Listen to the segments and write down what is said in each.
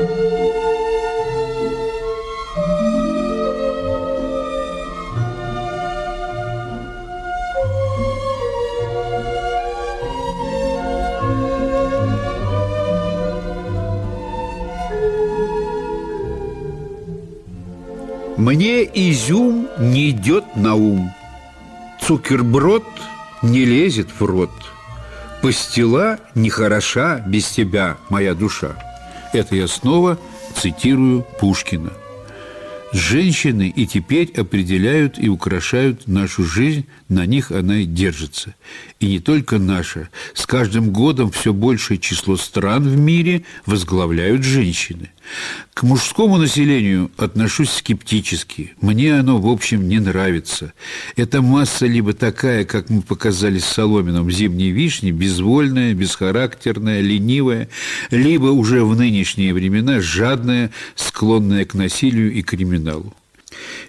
Мне изюм не идет на ум, Цукерброд не лезет в рот, Пастила нехороша без тебя, моя душа. Это я снова цитирую Пушкина. Женщины и теперь определяют и украшают нашу жизнь, на них она и держится. И не только наша. С каждым годом все большее число стран в мире возглавляют женщины. К мужскому населению отношусь скептически. Мне оно, в общем, не нравится. Эта масса либо такая, как мы показали с Соломином «Зимней вишни», безвольная, бесхарактерная, ленивая, либо уже в нынешние времена жадная, склонная к насилию и криминалу.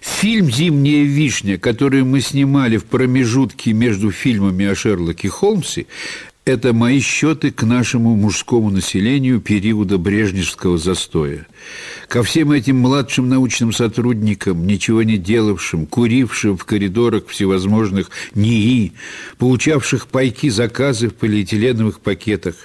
Фильм «Зимняя вишня», который мы снимали в промежутке между фильмами о Шерлоке Холмсе, это мои счеты к нашему мужскому населению периода брежневского застоя. Ко всем этим младшим научным сотрудникам, ничего не делавшим, курившим в коридорах всевозможных НИИ, получавших пайки заказы в полиэтиленовых пакетах,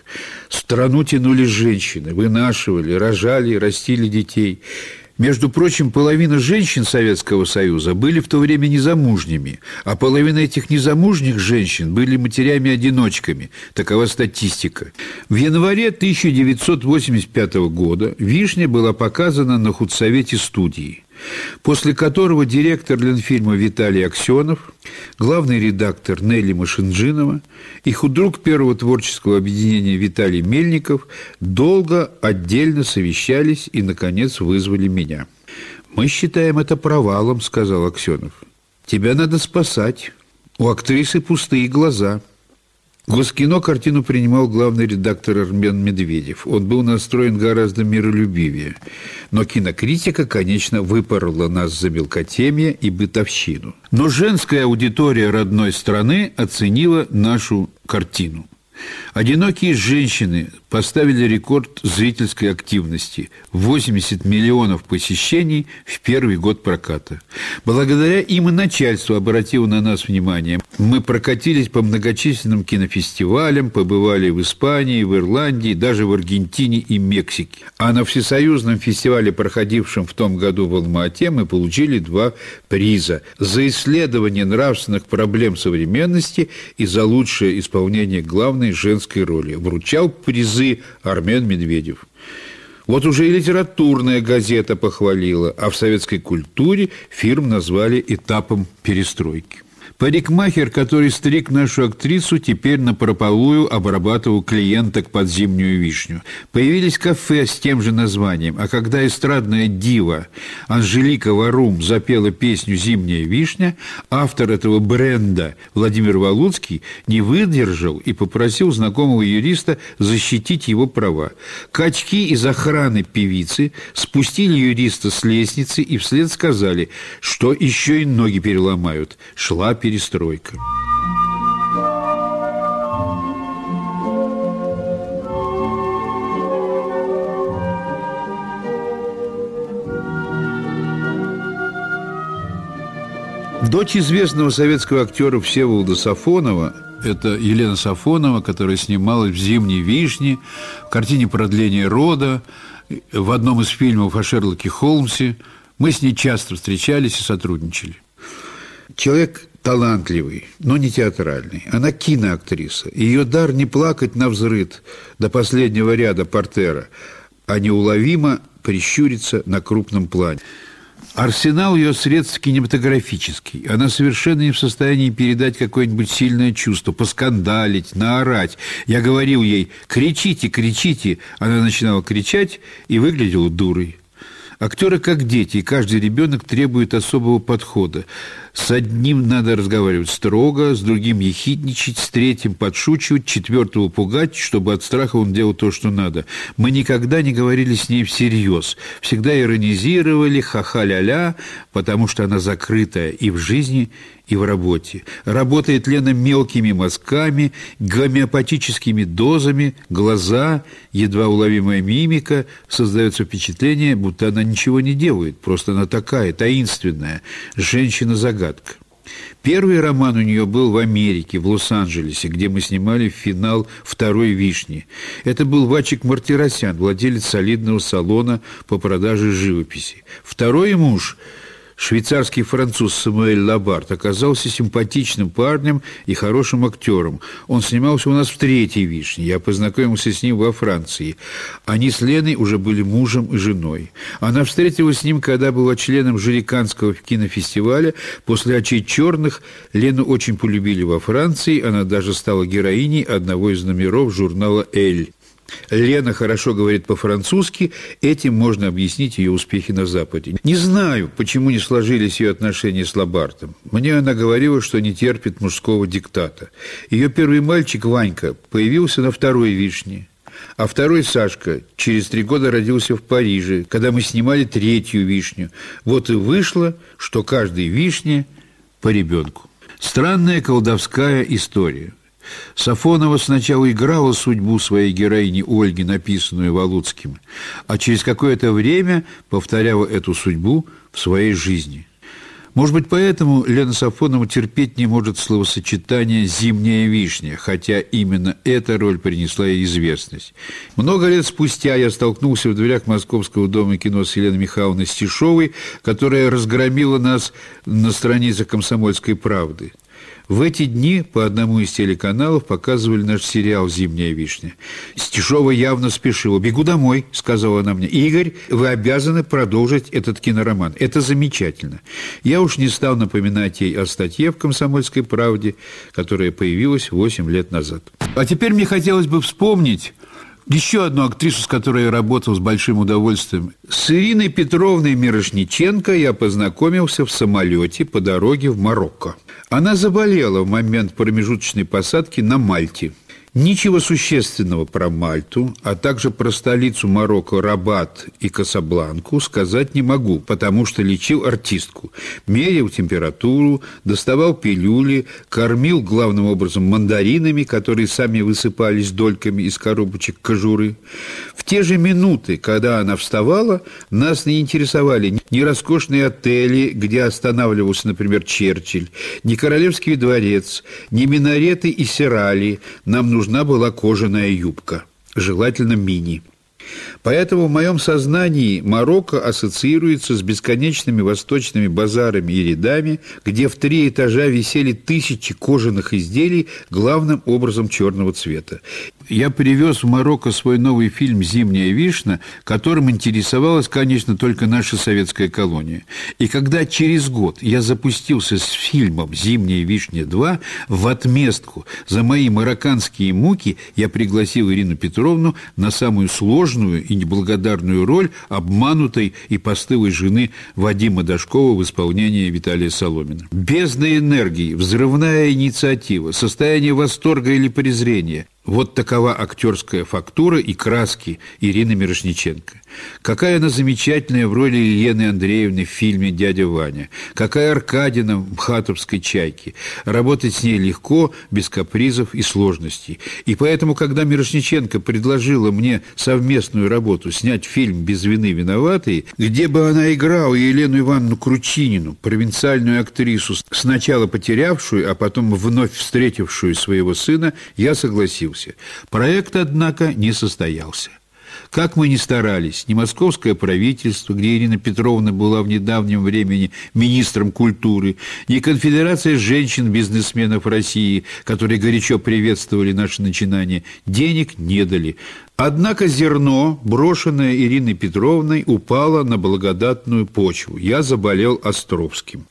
страну тянули женщины, вынашивали, рожали, растили детей – между прочим, половина женщин Советского Союза были в то время незамужними, а половина этих незамужних женщин были матерями-одиночками. Такова статистика. В январе 1985 года «Вишня» была показана на худсовете студии после которого директор Ленфильма Виталий Аксенов, главный редактор Нелли Машинджинова и худрук первого творческого объединения Виталий Мельников долго отдельно совещались и, наконец, вызвали меня. «Мы считаем это провалом», — сказал Аксенов. «Тебя надо спасать. У актрисы пустые глаза». Госкино картину принимал главный редактор Армен Медведев. Он был настроен гораздо миролюбивее. Но кинокритика, конечно, выпорола нас за мелкотемье и бытовщину. Но женская аудитория родной страны оценила нашу картину. Одинокие женщины поставили рекорд зрительской активности – 80 миллионов посещений в первый год проката. Благодаря им и начальство обратило на нас внимание. Мы прокатились по многочисленным кинофестивалям, побывали в Испании, в Ирландии, даже в Аргентине и Мексике. А на всесоюзном фестивале, проходившем в том году в Алма-Ате, мы получили два приза – за исследование нравственных проблем современности и за лучшее исполнение главной женской роли. Вручал призы Армен Медведев. Вот уже и литературная газета похвалила, а в советской культуре фирм назвали этапом перестройки. Парикмахер, который стриг нашу актрису, теперь на прополую обрабатывал клиенток под зимнюю вишню. Появились кафе с тем же названием, а когда эстрадная дива Анжелика Варум запела песню «Зимняя вишня», автор этого бренда Владимир Валуцкий не выдержал и попросил знакомого юриста защитить его права. Качки из охраны певицы спустили юриста с лестницы и вслед сказали, что еще и ноги переломают. Шла перестройка перестройка. Дочь известного советского актера Всеволода Сафонова это Елена Сафонова, которая снималась в «Зимней вишне», в картине «Продление рода», в одном из фильмов о Шерлоке Холмсе. Мы с ней часто встречались и сотрудничали. Человек талантливый, но не театральный. Она киноактриса. Ее дар не плакать на взрыд до последнего ряда портера, а неуловимо прищуриться на крупном плане. Арсенал ее средств кинематографический. Она совершенно не в состоянии передать какое-нибудь сильное чувство, поскандалить, наорать. Я говорил ей «кричите, кричите». Она начинала кричать и выглядела дурой. Актеры как дети, и каждый ребенок требует особого подхода. С одним надо разговаривать строго, с другим ехидничать, с третьим подшучивать, четвертого пугать, чтобы от страха он делал то, что надо. Мы никогда не говорили с ней всерьез, всегда иронизировали, ха-ха-ля-ля, потому что она закрытая и в жизни, и в работе. Работает Лена мелкими мазками, гомеопатическими дозами, глаза, едва уловимая мимика, создается впечатление, будто она ничего не делает, просто она такая, таинственная, женщина-загадка. Первый роман у нее был в Америке, в Лос-Анджелесе, где мы снимали финал второй «Вишни». Это был Вачик Мартиросян, владелец солидного салона по продаже живописи. Второй муж – Швейцарский француз Самуэль Лабарт оказался симпатичным парнем и хорошим актером. Он снимался у нас в «Третьей вишне». Я познакомился с ним во Франции. Они с Леной уже были мужем и женой. Она встретилась с ним, когда была членом жюри Каннского кинофестиваля. После «Очей черных» Лену очень полюбили во Франции. Она даже стала героиней одного из номеров журнала «Эль». Лена хорошо говорит по-французски, этим можно объяснить ее успехи на Западе. Не знаю, почему не сложились ее отношения с Лабартом. Мне она говорила, что не терпит мужского диктата. Ее первый мальчик, Ванька, появился на второй вишне. А второй Сашка через три года родился в Париже, когда мы снимали третью вишню. Вот и вышло, что каждой вишне по ребенку. Странная колдовская история. Сафонова сначала играла судьбу своей героини Ольги, написанную Валуцким, а через какое-то время повторяла эту судьбу в своей жизни. Может быть, поэтому Лена Сафонова терпеть не может словосочетание «зимняя вишня», хотя именно эта роль принесла ей известность. Много лет спустя я столкнулся в дверях Московского дома кино с Еленой Михайловной Стешовой, которая разгромила нас на странице «Комсомольской правды». В эти дни по одному из телеканалов показывали наш сериал «Зимняя вишня». Стешова явно спешила. «Бегу домой», — сказала она мне. «Игорь, вы обязаны продолжить этот кинороман. Это замечательно». Я уж не стал напоминать ей о статье в «Комсомольской правде», которая появилась 8 лет назад. А теперь мне хотелось бы вспомнить еще одну актрису, с которой я работал с большим удовольствием. С Ириной Петровной Мирошниченко я познакомился в самолете по дороге в Марокко. Она заболела в момент промежуточной посадки на Мальте – Ничего существенного про Мальту, а также про столицу Марокко Рабат и Касабланку сказать не могу, потому что лечил артистку. Мерил температуру, доставал пилюли, кормил главным образом мандаринами, которые сами высыпались дольками из коробочек кожуры. В те же минуты, когда она вставала, нас не интересовали ни роскошные отели, где останавливался, например, Черчилль, ни Королевский дворец, ни минареты и сирали. Нам нужно нужна была кожаная юбка, желательно мини. Поэтому в моем сознании Марокко ассоциируется с бесконечными восточными базарами и рядами, где в три этажа висели тысячи кожаных изделий, главным образом черного цвета я привез в Марокко свой новый фильм «Зимняя вишня», которым интересовалась, конечно, только наша советская колония. И когда через год я запустился с фильмом «Зимняя вишня 2», в отместку за мои марокканские муки я пригласил Ирину Петровну на самую сложную и неблагодарную роль обманутой и постылой жены Вадима Дашкова в исполнении Виталия Соломина. Бездна энергии, взрывная инициатива, состояние восторга или презрения – вот такова актерская фактура и краски Ирины Мирошниченко. Какая она замечательная в роли Елены Андреевны в фильме «Дядя Ваня». Какая Аркадина в «Хатовской чайке». Работать с ней легко, без капризов и сложностей. И поэтому, когда Мирошниченко предложила мне совместную работу снять фильм «Без вины виноватые», где бы она играла Елену Ивановну Кручинину, провинциальную актрису, сначала потерявшую, а потом вновь встретившую своего сына, я согласился. Проект, однако, не состоялся. Как мы ни старались, ни московское правительство, где Ирина Петровна была в недавнем времени министром культуры, ни конфедерация женщин-бизнесменов России, которые горячо приветствовали наше начинание, денег не дали. Однако зерно, брошенное Ириной Петровной, упало на благодатную почву. Я заболел Островским.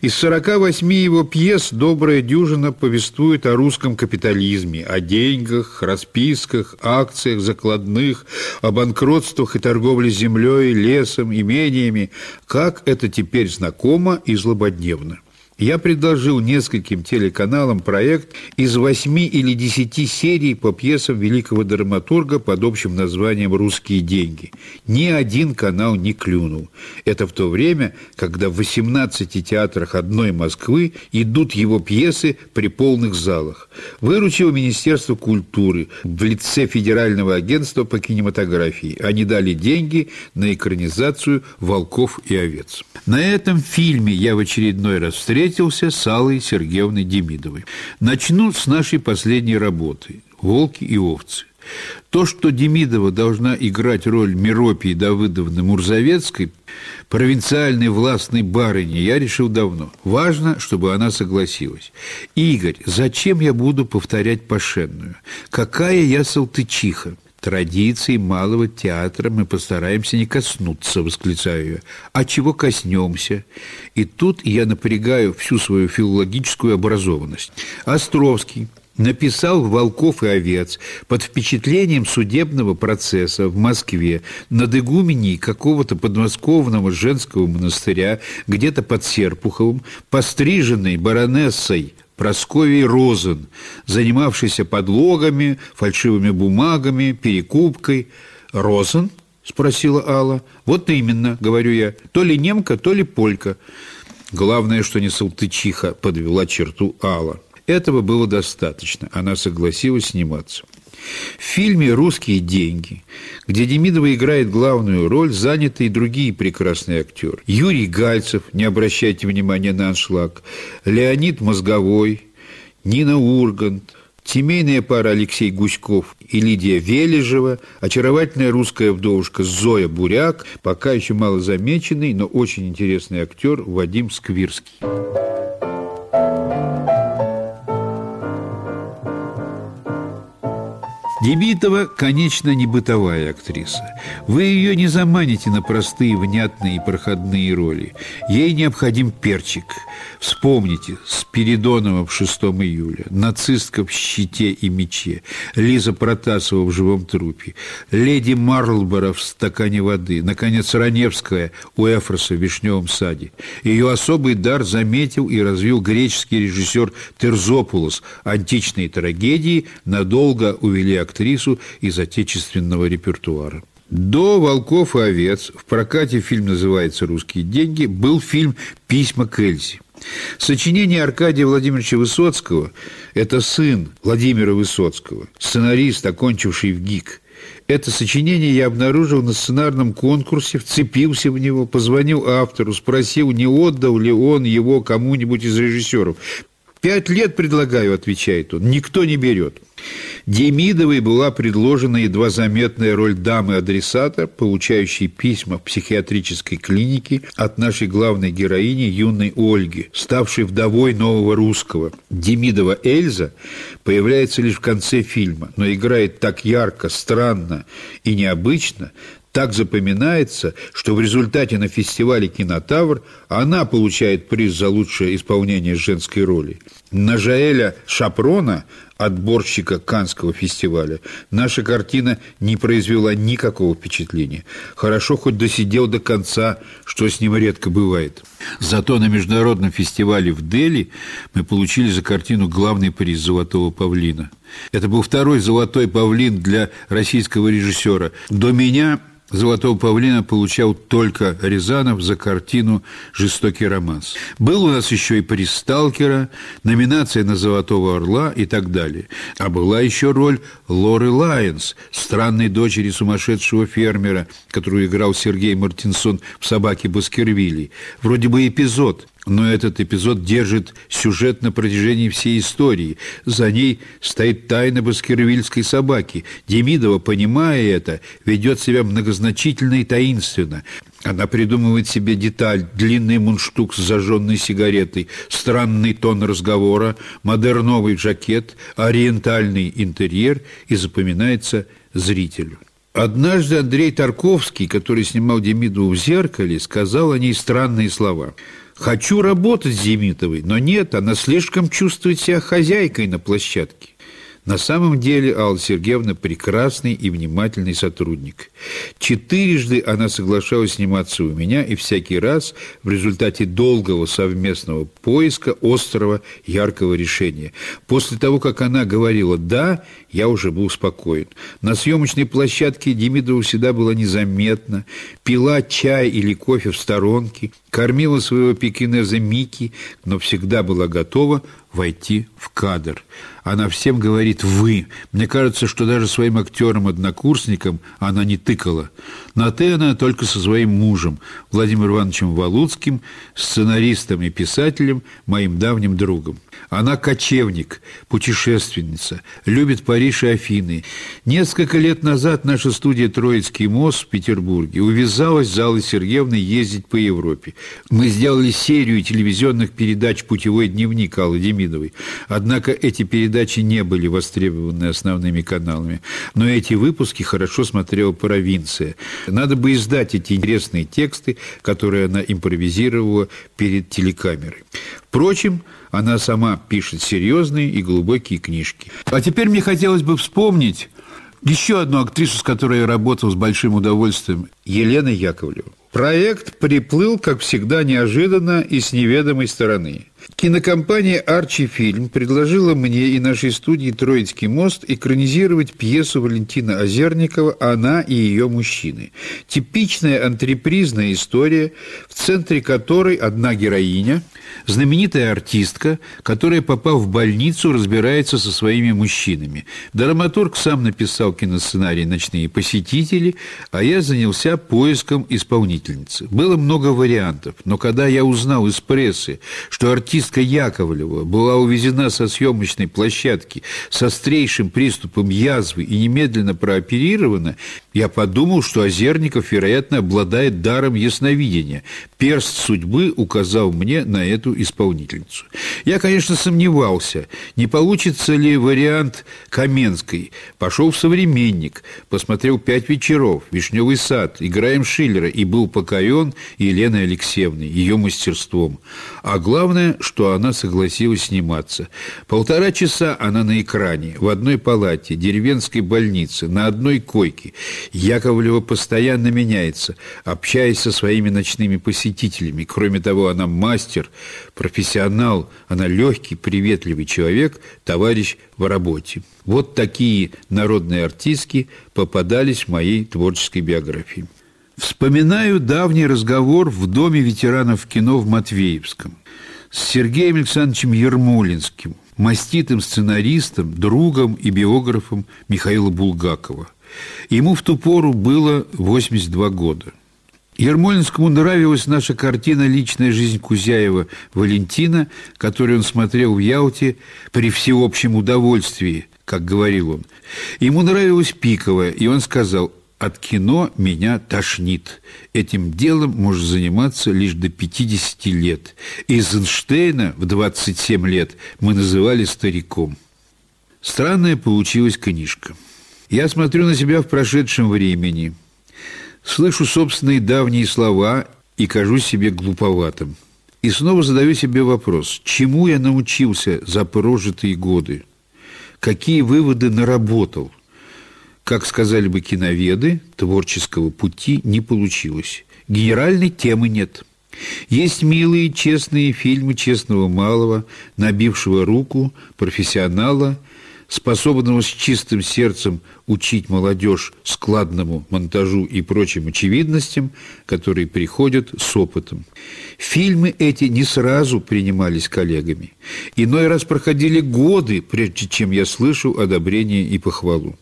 Из 48 его пьес «Добрая дюжина» повествует о русском капитализме, о деньгах, расписках, акциях, закладных, о банкротствах и торговле землей, лесом, имениями. Как это теперь знакомо и злободневно. Я предложил нескольким телеканалам проект из восьми или десяти серий по пьесам великого драматурга под общим названием «Русские деньги». Ни один канал не клюнул. Это в то время, когда в 18 театрах одной Москвы идут его пьесы при полных залах. Выручил Министерство культуры в лице Федерального агентства по кинематографии. Они дали деньги на экранизацию «Волков и овец». На этом фильме я в очередной раз встретил встретился с Аллой Сергеевной Демидовой. Начну с нашей последней работы «Волки и овцы». То, что Демидова должна играть роль Миропии Давыдовны Мурзовецкой, провинциальной властной барыни, я решил давно. Важно, чтобы она согласилась. «Игорь, зачем я буду повторять Пашенную? Какая я салтычиха!» Традиций малого театра мы постараемся не коснуться, восклицаю я. А чего коснемся? И тут я напрягаю всю свою филологическую образованность. Островский написал «Волков и овец» под впечатлением судебного процесса в Москве над игуменей какого-то подмосковного женского монастыря где-то под Серпуховым, постриженной баронессой Просковий Розен, занимавшийся подлогами, фальшивыми бумагами, перекупкой. «Розен?» – спросила Алла. «Вот именно», – говорю я, – «то ли немка, то ли полька». Главное, что не салтычиха, подвела черту Алла. Этого было достаточно. Она согласилась сниматься. В фильме «Русские деньги», где Демидова играет главную роль, заняты и другие прекрасные актеры. Юрий Гальцев, не обращайте внимания на аншлаг, Леонид Мозговой, Нина Ургант, семейная пара Алексей Гуськов и Лидия Вележева, очаровательная русская вдовушка Зоя Буряк, пока еще мало замеченный, но очень интересный актер Вадим Сквирский. Дебитова, конечно, не бытовая актриса. Вы ее не заманите на простые, внятные и проходные роли. Ей необходим перчик. Вспомните Спиридонова в 6 июля, нацистка в «Щите и мече», Лиза Протасова в «Живом трупе», леди Марлборо в «Стакане воды», наконец, Раневская у Эфроса в «Вишневом саде». Ее особый дар заметил и развил греческий режиссер Терзопулос. Античные трагедии надолго увели актрису из отечественного репертуара. До «Волков и овец» в прокате фильм называется «Русские деньги» был фильм «Письма к Эльзе». Сочинение Аркадия Владимировича Высоцкого – это сын Владимира Высоцкого, сценарист, окончивший в ГИК. Это сочинение я обнаружил на сценарном конкурсе, вцепился в него, позвонил автору, спросил, не отдал ли он его кому-нибудь из режиссеров. «Пять лет предлагаю», – отвечает он, – «никто не берет». Демидовой была предложена едва заметная роль дамы-адресата, получающей письма в психиатрической клинике от нашей главной героини юной Ольги, ставшей вдовой нового русского. Демидова Эльза появляется лишь в конце фильма, но играет так ярко, странно и необычно, так запоминается, что в результате на фестивале «Кинотавр» она получает приз за лучшее исполнение женской роли. На Жаэля Шапрона, отборщика Канского фестиваля, наша картина не произвела никакого впечатления. Хорошо хоть досидел до конца, что с ним редко бывает. Зато на международном фестивале в Дели мы получили за картину главный приз «Золотого павлина». Это был второй «Золотой павлин» для российского режиссера. До меня Золотого павлина получал только Рязанов за картину «Жестокий романс». Был у нас еще и приз «Сталкера», номинация на «Золотого орла» и так далее. А была еще роль Лоры Лайенс, странной дочери сумасшедшего фермера, которую играл Сергей Мартинсон в «Собаке Баскервилей». Вроде бы эпизод – но этот эпизод держит сюжет на протяжении всей истории. За ней стоит тайна баскервильской собаки. Демидова, понимая это, ведет себя многозначительно и таинственно. Она придумывает себе деталь, длинный мундштук с зажженной сигаретой, странный тон разговора, модерновый жакет, ориентальный интерьер. И запоминается зрителю. Однажды Андрей Тарковский, который снимал Демидову в «Зеркале», сказал о ней странные слова – Хочу работать с Демитовой, но нет, она слишком чувствует себя хозяйкой на площадке. На самом деле Алла Сергеевна прекрасный и внимательный сотрудник. Четырежды она соглашалась сниматься у меня, и всякий раз в результате долгого совместного поиска острого яркого решения. После того, как она говорила «да», я уже был спокоен. На съемочной площадке Демидова всегда была незаметна, пила чай или кофе в сторонке, кормила своего пекинеза Мики, но всегда была готова войти в кадр. Она всем говорит «вы». Мне кажется, что даже своим актерам-однокурсникам она не тыкала. На «ты» она только со своим мужем, Владимиром Ивановичем Валуцким, сценаристом и писателем, моим давним другом. Она кочевник, путешественница, любит Париж и Афины. Несколько лет назад наша студия «Троицкий мост» в Петербурге увязалась с Аллой Сергеевной ездить по Европе. Мы сделали серию телевизионных передач «Путевой дневник» Аллы Демидовой. Однако эти передачи не были востребованы основными каналами. Но эти выпуски хорошо смотрела провинция. Надо бы издать эти интересные тексты, которые она импровизировала перед телекамерой. Впрочем, она сама пишет серьезные и глубокие книжки. А теперь мне хотелось бы вспомнить еще одну актрису, с которой я работал с большим удовольствием, Елена Яковлева. Проект приплыл, как всегда, неожиданно и с неведомой стороны. Кинокомпания «Арчи Фильм» предложила мне и нашей студии «Троицкий мост» экранизировать пьесу Валентина Озерникова «Она и ее мужчины». Типичная антрепризная история, в центре которой одна героиня – знаменитая артистка, которая, попав в больницу, разбирается со своими мужчинами. Драматург сам написал киносценарий «Ночные посетители», а я занялся поиском исполнительницы. Было много вариантов, но когда я узнал из прессы, что артистка Яковлева была увезена со съемочной площадки с острейшим приступом язвы и немедленно прооперирована, я подумал, что Озерников, вероятно, обладает даром ясновидения. Перст судьбы указал мне на эту исполнительницу. Я, конечно, сомневался, не получится ли вариант Каменской. Пошел в «Современник», посмотрел «Пять вечеров», «Вишневый сад», играем Шиллера и был покорен Еленой Алексеевной, ее мастерством. А главное, что она согласилась сниматься. Полтора часа она на экране, в одной палате, деревенской больнице, на одной койке – Яковлева постоянно меняется, общаясь со своими ночными посетителями. Кроме того, она мастер, профессионал, она легкий, приветливый человек, товарищ в работе. Вот такие народные артистки попадались в моей творческой биографии. Вспоминаю давний разговор в Доме ветеранов кино в Матвеевском с Сергеем Александровичем Ермолинским, маститым сценаристом, другом и биографом Михаила Булгакова – Ему в ту пору было 82 года. Ермолинскому нравилась наша картина «Личная жизнь Кузяева Валентина», которую он смотрел в Ялте при всеобщем удовольствии, как говорил он. Ему нравилась Пикова, и он сказал «От кино меня тошнит. Этим делом можно заниматься лишь до 50 лет. Эйзенштейна в 27 лет мы называли стариком». Странная получилась книжка – я смотрю на себя в прошедшем времени, слышу собственные давние слова и кажусь себе глуповатым. И снова задаю себе вопрос, чему я научился за прожитые годы? Какие выводы наработал? Как сказали бы киноведы, творческого пути не получилось. Генеральной темы нет. Есть милые, честные фильмы честного малого, набившего руку, профессионала – способного с чистым сердцем учить молодежь складному монтажу и прочим очевидностям, которые приходят с опытом. Фильмы эти не сразу принимались коллегами. Иной раз проходили годы, прежде чем я слышу одобрение и похвалу.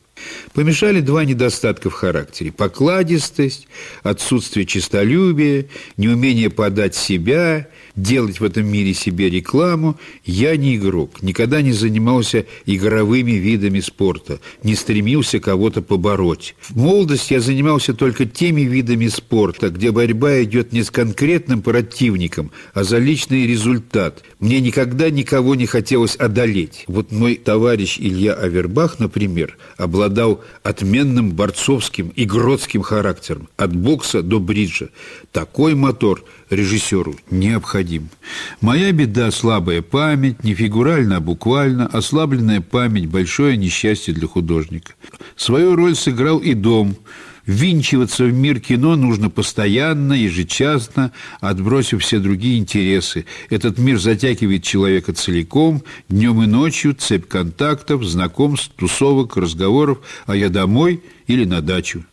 Помешали два недостатка в характере – покладистость, отсутствие честолюбия, неумение подать себя – делать в этом мире себе рекламу, я не игрок, никогда не занимался игровыми видами спорта, не стремился кого-то побороть. В молодости я занимался только теми видами спорта, где борьба идет не с конкретным противником, а за личный результат. Мне никогда никого не хотелось одолеть. Вот мой товарищ Илья Авербах, например, обладал отменным борцовским и гродским характером, от бокса до бриджа. Такой мотор режиссеру необходим. Моя беда – слабая память, не фигурально, а буквально, ослабленная память – большое несчастье для художника. Свою роль сыграл и дом – Ввинчиваться в мир кино нужно постоянно, ежечасно, отбросив все другие интересы. Этот мир затягивает человека целиком, днем и ночью, цепь контактов, знакомств, тусовок, разговоров, а я домой или на дачу.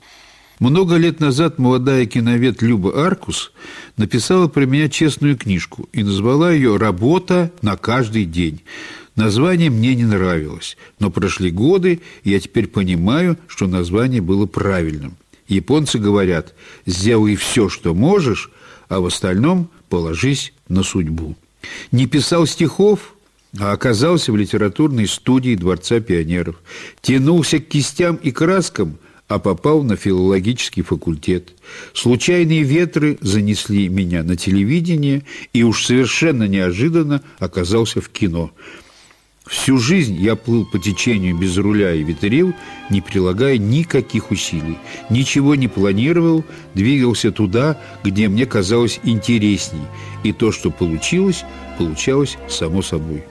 Много лет назад молодая киновед Люба Аркус написала про меня честную книжку и назвала ее «Работа на каждый день». Название мне не нравилось, но прошли годы, и я теперь понимаю, что название было правильным. Японцы говорят «сделай все, что можешь, а в остальном положись на судьбу». Не писал стихов, а оказался в литературной студии Дворца пионеров. Тянулся к кистям и краскам, а попал на филологический факультет. Случайные ветры занесли меня на телевидение, и уж совершенно неожиданно оказался в кино – Всю жизнь я плыл по течению без руля и ветрил, не прилагая никаких усилий. Ничего не планировал, двигался туда, где мне казалось интересней. И то, что получилось, получалось само собой.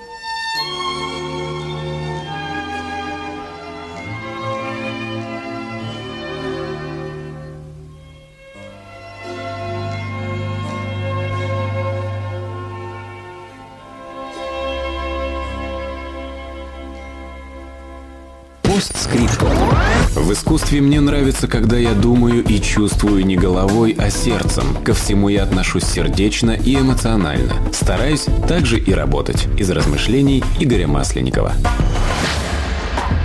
Искусстве мне нравится, когда я думаю и чувствую не головой, а сердцем. Ко всему я отношусь сердечно и эмоционально. Стараюсь также и работать. Из размышлений Игоря Масленникова.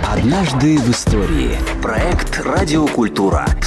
Однажды в истории. Проект «Радиокультура».